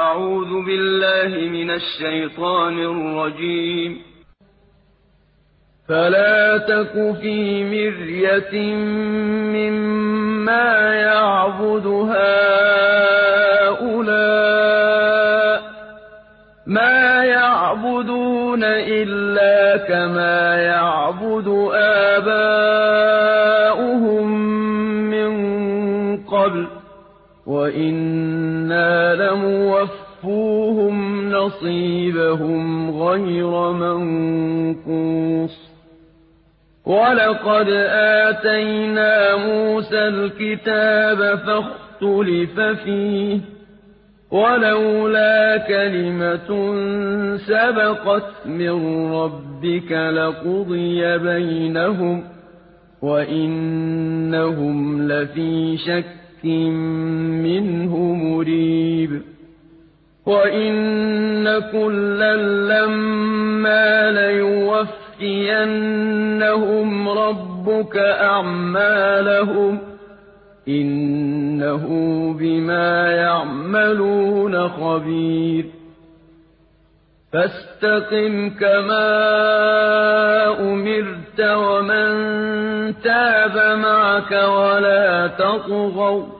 أعوذ بالله من الشيطان الرجيم. فلا تك في مرية مما يعبد هؤلاء ما يعبدون إلا كما يعبد آباؤهم من قبل. وإنا لموفوهم نصيبهم غير منقوص ولقد آتينا موسى الكتاب فاختلف فيه ولولا كلمة سبقت من ربك لقضي بينهم وإنهم لفي شك منه مريب. وإن كلا لما ليوفينهم ربك أعمالهم إنه بما يعملون خبير. فاستقم كما أمرت ومن تاب معك ولا تطغوا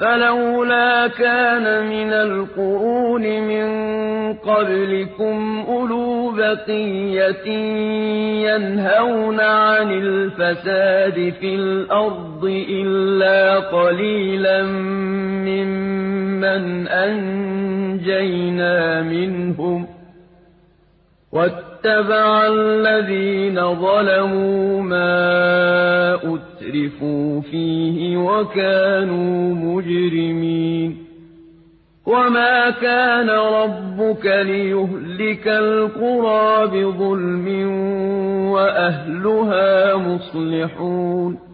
فلولا كان من القرون من قبلكم أولو بقية ينهون عن الفساد في الأرض إلا قليلا ممن أنجينا منهم واتبع الذين ظلموا ما أترفوا فيه وكانوا مجرمين. وما كان ربك ليهلك القرى بظلم وأهلها مصلحون.